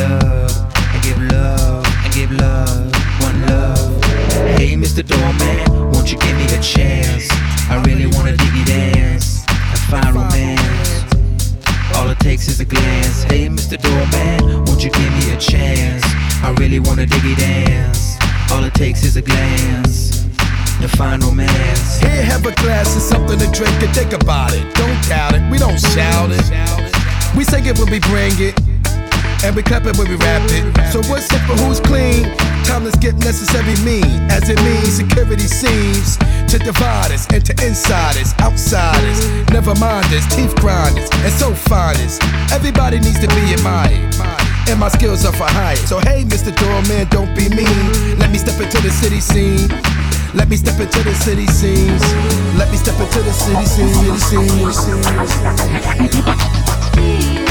and give love give love. One love. Hey, Mr. Doorman, won't you give me a chance? I really wanna diggy dance romance. All it takes is a glance. Hey, Mr. Doorman, won't you give me a chance? I really wanna diggy dance. All it takes is a glance to find romance. Here, have a glass of something to drink and think about it. Don't doubt it, we don't shout it. We sing it when we bring it, and we clap it when we rap it. So what's it for who's clean? Time let's get necessary mean, as it means security seems to divide us into insiders, outsiders, never minders, teeth grinders, and so finest. Everybody needs to be admired. And my skills are for hire. So hey, Mr. Doorman, don't be mean. Let me step into the city scene. Let me step into the city scenes. Let me step into the city scene, city scene, city scene.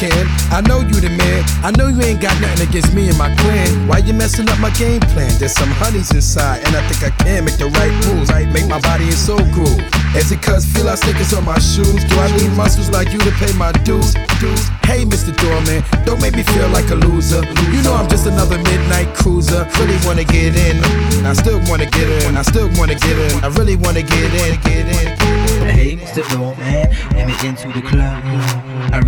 Can, I know you the man. I know you ain't got nothing against me and my clan. Why you messing up my game plan? There's some honeys inside, and I think I can make the right moves. Right, make my body and soul groove. Is it cause feel like stickers on my shoes? Do I need muscles like you to pay my dues? Dues. Hey, Mr. Doorman, don't make me feel like a loser. You know I'm just another midnight cruiser. Really wanna get in. I still wanna get in. I still wanna get in. I really wanna get in. Get in. Hey, Mr. Doorman, let me into the club.